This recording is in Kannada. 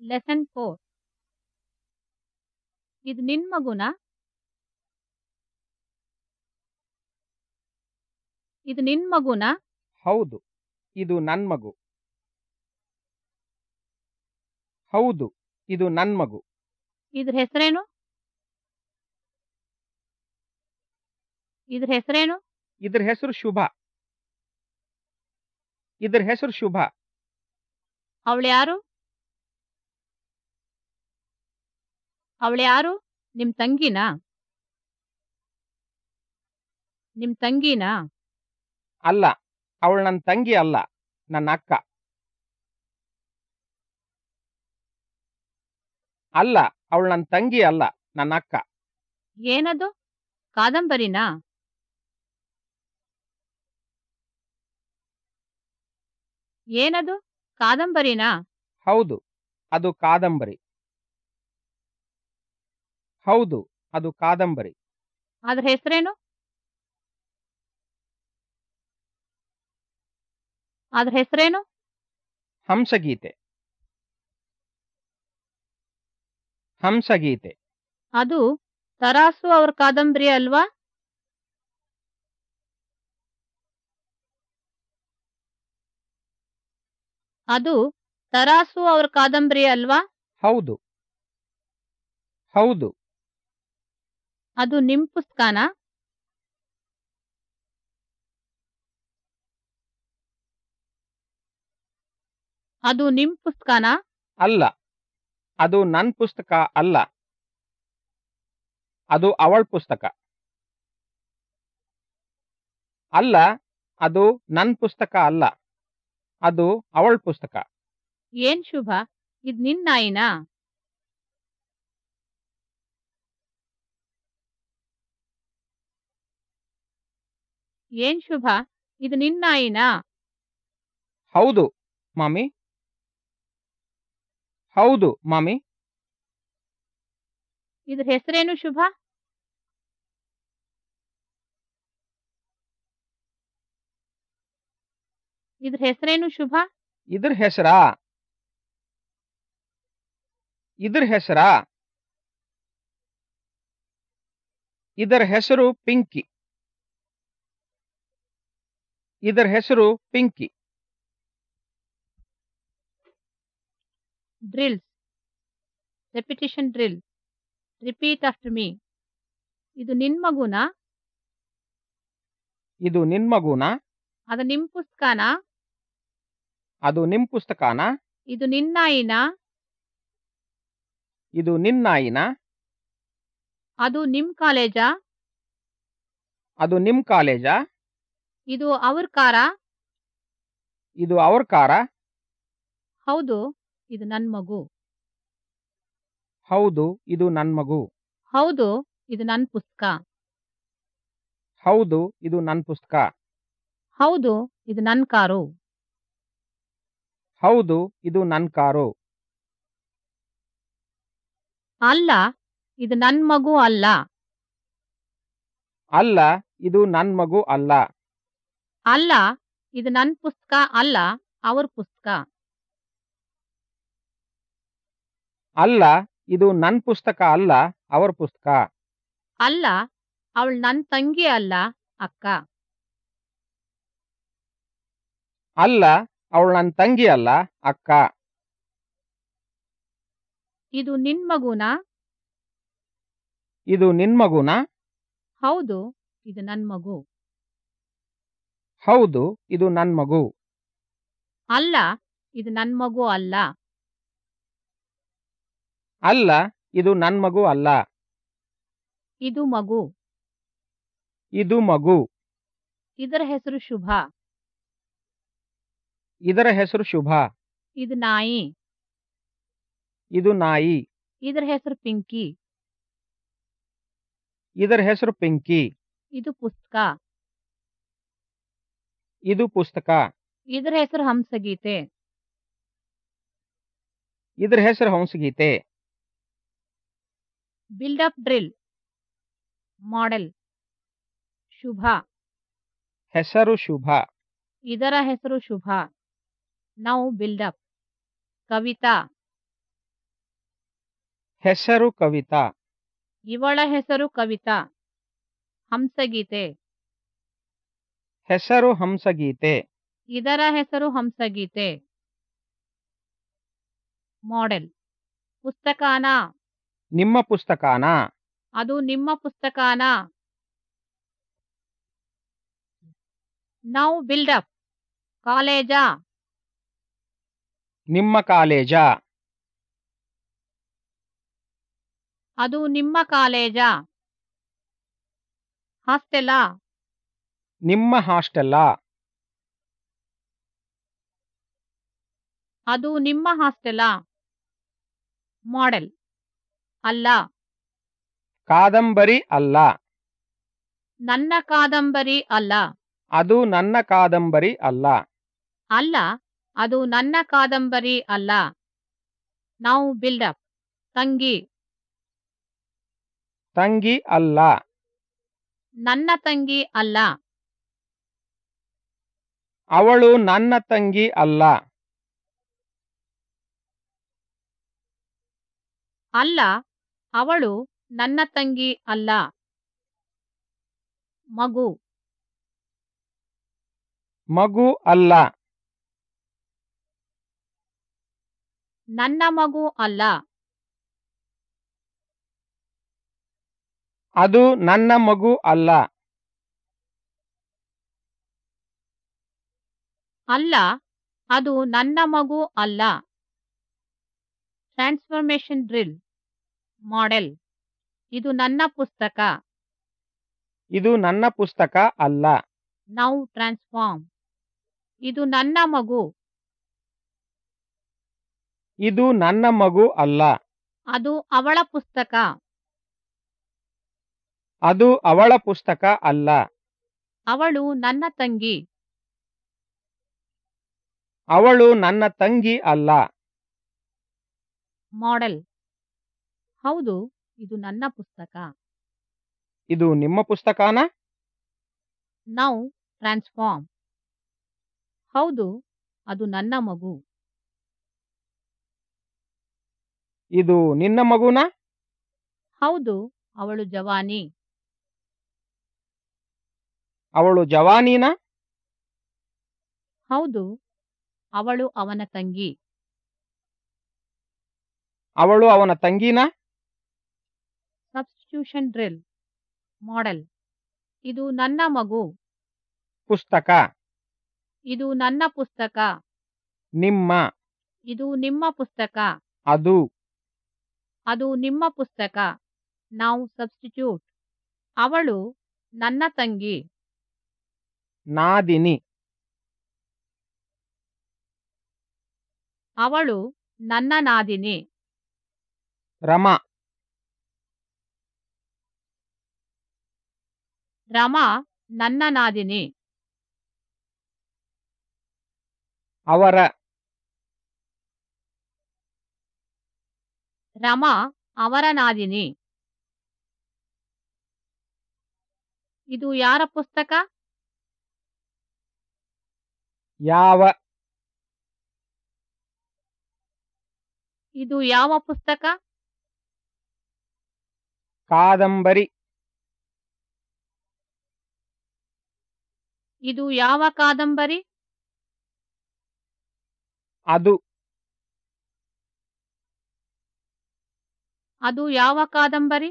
ಲೆಸನ್ ಫೋರ್ ಇದು ನಿನ್ ಮಗುನ? ಇದು ನಿನ್ ಮಗುನ? ಹೌದು ಇದು ನನ್ ಮಗು. ಹೌದು ಇದು ನನ್ ಮಗು. ಇದ್ರ ಹೆಸರೇನು? ಇದ್ರ ಹೆಸರೇನು? ಇದ್ರ ಹೆಸರು ಶುಭ. ಇದ್ರ ಹೆಸರು ಶುಭ. ಅವಳು ಯಾರು? ಅವಳು ಯಾರು? ನಿಮ್ ತಂಗಿನಾ? ನಿಮ್ ತಂಗಿನಾ? ಅಲ್ಲ ಅವಳು ನನ್ನ ತಂಗಿ ಅಲ್ಲ ನನ್ನ ಅಕ್ಕ. ಅಲ್ಲ ಅವಳು ನನ್ನ ತಂಗಿ ಅಲ್ಲ ನನ್ನ ಅಕ್ಕ. ಏನದು? ಕಾದಂಬರಿನಾ? ಏನದು? ಕಾದಂಬರಿನಾ? ಹೌದು ಅದು ಕಾದಂಬರಿ. ಹೌದು ಅದು ಕಾದಂಬರಿ. ಅದ್ರ ಹೆಸರೇನು? ಅದ್ರ ಹೆಸರೇನು? ಹಂಸಗೀತೆ. ಹಂಸಗೀತೆ. ಅದು ತರಾಸು ಅವ್ರ ಕಾದಂಬರಿ ಅಲ್ವಾ? ಅದು ತರಾಸು ಅವ್ರ ಕಾದಂಬರಿ ಅಲ್ವಾ? ಹೌದು. ಹೌದು. ಅದು ನಿಮ್ ಪುಸ್ತಕನಾ ಅದು ನಿಮ್ ಪುಸ್ತಕನಾ ಅಲ್ಲ. ಅದು ನನ್ ಪುಸ್ತಕ ಅಲ್ಲ. ಅದು ಅವಳ ಪುಸ್ತಕ. ಅಲ್ಲ ಅದು ನನ್ ಪುಸ್ತಕ ಅಲ್ಲ. ಅದು ಅವಳ ಪುಸ್ತಕ. ಏನ್ ಶುಭ? ಇದ್ ನಿನ್ ನಾಯಿನಾ? ಏನ್ ಶುಭ? ಇದು ನಿನ್ನ ಹೌದು ಮಾಮಿ. ಹೌದು ಮಾಮಿ. ಇದ್ರ ಹೆಸರೇನು ಶುಭ? ಇದ್ರ ಹೆಸರೇನು ಶುಭ? ಇದ್ರ ಹೆಸರಾ? ಇದ್ರ ಹೆಸರಾ? ಇದರ ಹೆಸರು ಪಿಂಕಿ. ಇದರ ಹೆಸರು Pinky. Drills repetition drill. Repeat after me. ಇದು ನಿನ್ ಮಗುನಾ? ಇದು ನಿನ್ ಮಗುನಾ? ಅದು ನಿಮ್ ಪುಸ್ತಕನಾ? ಅದು ನಿಮ್ ಪುಸ್ತಕನಾ? ಇದು ನಿನ್ ನಾಯಿನಾ? ಇದು ನಿನ್ ನಾಯಿನ? ಅದು ನಿಮ್ ಕಾಲೇಜಾ? ಅದು ನಿಮ್ ಕಾಲೇಜಾ? ಇದು ಅವ್ರ ಕಾರ? ಇದು ಅವ್ರ ಕಾರ? ಹೌದು ಇದು ನನ್ ಮಗು. ಹೌದು ಇದು ನನ್ ಮಗು. ಹೌದು ಇದು ನನ್ ಪುಸ್ತಕ. ಹೌದು ಇದು ನನ್ ಪುಸ್ತಕ. ಹೌದು ಇದು ನನ್ ಕಾರು. ಹೌದು ಇದು ನನ್ ಕಾರು. ಅಲ್ಲ ಇದು ನನ್ ಮಗು ಅಲ್ಲ. ಅಲ್ಲ ಇದು ನನ್ ಮಗು ಅಲ್ಲ. ಅಲ್ಲ ಇದು ನನ್ನ ಪುಸ್ತಕ ಅಲ್ಲ ಅವ್ರ ಪುಸ್ತಕ. ಅಲ್ಲ ಇದು ನನ್ನ ಪುಸ್ತಕ ಅಲ್ಲ ಅವ್ರ ಪುಸ್ತಕ. ಅಲ್ಲ ಅವಳು ನನ್ನ ತಂಗಿ ಅಲ್ಲ ಅಕ್ಕ. ಅಲ್ಲ ಅವಳು ನನ್ನ ತಂಗಿ ಅಲ್ಲ ಅಕ್ಕ. ಇದು ನಿನ್ ಮಗುನಾ? ಇದು ನಿನ್ ಮಗುನಾ? ಹೌದು ಇದು ನನ್ ಮಗು. ಹೌದು ಇದು ನನ್ ಮಗು. ಅಲ್ಲ ಇದು ನನ್ ಮಗು ಅಲ್ಲ. ಅಲ್ಲ ಇದು ನನ್ ಮಗು ಅಲ್ಲ. ಇದು ಮಗು. ಇದು ಮಗು. ಇದರ ಹೆಸರು ಶುಭ. ಇದರ ಹೆಸರು ಶುಭ. ಇದು ನಾಯಿ. ಇದು ನಾಯಿ. ಇದರ ಹೆಸರು ಪಿಂಕಿ. ಇದರ ಹೆಸರು ಪಿಂಕಿ. ಇದು ಪುಸ್ತಕ. ಇದು ಪುಸ್ತಕ. ಇದರ ಹೆಸರು ಹಂಸಗೀತೆ. ಇದರ ಹೆಸರು Hamsageethe. Build up drill model Shubha. ಹೆಸರು ಶುಭ. ಇದರ ಹೆಸರು ಶುಭ. ನಾವು ಬಿಲ್ಡಪ್ ಕವಿತಾ. ಹೆಸರು ಕವಿತಾ. ಇವಳ ಹೆಸರು ಕವಿತಾ. ಹಂಸಗೀತೆ. ಹೆಸರು ಹಂಸಗೀತೆ. ಇದರ ಹೆಸರು ಹಂಸಗೀತೆ. ಮಾಡೆಲ್ ಪುಸ್ತಕಾನ. ನಿಮ್ಮ ಪುಸ್ತಕಾನ. ಅದು ನಿಮ್ಮ ಪುಸ್ತಕಾನ. Now build up ಕಾಲೇಜಾ. ನಿಮ್ಮ ಕಾಲೇಜ. ಅದು ನಿಮ್ಮ ಕಾಲೇಜ. ಹಾಸ್ಟೆಲಾ. ನಿಮ್ಮ ಹಾಸ್ಟೆಲ್ಲ? ಅದು ನಿಮ್ಮ ಹಾಸ್ಟೆಲಾ? ಮಾಡೆಲ್. ಅಲ್ಲ. ಕಾದಂಬರಿ ಅಲ್ಲ. ನನ್ನ ಕಾದಂಬರಿ ಅಲ್ಲ. ಅದು ನನ್ನ ಕಾದಂಬರಿ ಅಲ್ಲ. ಅಲ್ಲ. ಅದು ನನ್ನ ಕಾದಂಬರಿ ಅಲ್ಲ. ನಾವು ಬಿಲ್ಡಪ್ ತಂಗಿ. ತಂಗಿ ಅಲ್ಲ. ನನ್ನ ತಂಗಿ ಅಲ್ಲ. ಅವಳು ನನ್ನ ತಂಗಿ ಅಲ್ಲ. ಅಲ್ಲ ಅವಳು ನನ್ನ ತಂಗಿ ಅಲ್ಲ. ಮಗು. ಮಗು ಅಲ್ಲ. ನನ್ನ ಮಗು ಅಲ್ಲ. ಅದು ನನ್ನ ಮಗು ಅಲ್ಲ. ಅಲ್ಲ ಅದು ನನ್ನ ಮಗು ಅಲ್ಲ. ಟ್ರಾನ್ಸ್ಫಾರ್ಮೇಶನ್ ಡ್ರಿಲ್ ಮಾಡೆಲ್ ಇದು ನನ್ನ ಪುಸ್ತಕ. ಇದು ನನ್ನ ಪುಸ್ತಕ ಅಲ್ಲ. ನೌ ಟ್ರಾನ್ಸ್ಫಾರ್ಮ್ ಇದು ನನ್ನ ಮಗು. ಇದು ನನ್ನ ಮಗು ಅಲ್ಲ. ಅದು ಅವಳ ಪುಸ್ತಕ. ಅದು ಅವಳ ಪುಸ್ತಕ ಅಲ್ಲ. ಅವಳು ನನ್ನ ತಂಗಿ. ಅವಳು ನನ್ನ ತಂಗಿ ಅಲ್ಲ. ಮಾಡೆಲ್. ಹೌದು ಇದು ನನ್ನ ಪುಸ್ತಕ. ಇದು ನಿಮ್ಮ ಪುಸ್ತಕನಾ? Now transform. ಹೌದು ಅದು ನನ್ನ ಮಗು. ಇದು ನಿನ್ನ ಮಗುನಾ? ಹೌದು ಅವಳು ಜವಾನಿ. ಅವಳು ಜವಾನಿನಾ? ಹೌದು ಅವಳು ಅವನ ತಂಗಿ. ಅವಳು ಅವನ ತಂಗಿನ? Substitution drill model. ಇದು ನನ್ನ ಮಗು. ಪುಸ್ತಕ. ಇದು ನನ್ನ ಪುಸ್ತಕ. ನಿಮ್ಮ. ಇದು ನಿಮ್ಮ ಪುಸ್ತಕ. ಅದು. ಅದು ನಿಮ್ಮ ಪುಸ್ತಕ. ನಾವು ಸಬ್ಸ್ಟಿಟ್ಯೂಟ್. ಅವಳು ನನ್ನ ತಂಗಿ. ನಾದಿನಿ. ಅವಳು ನನ್ನ ನಾದಿನಿ ರಮ. ರಮಾ ನನ್ನ ನಾದಿನಿ ಅವರ. ರಮಾ ಅವರ ನಾದಿನಿ ಇದು ಯಾರ ಪುಸ್ತಕ? ಯಾವ ಇದು ಯಾವ ಪುಸ್ತಕ? ಕಾದಂಬರಿ. ಇದು ಯಾವ ಕಾದಂಬರಿ? ಅದು. ಅದು ಯಾವ ಕಾದಂಬರಿ?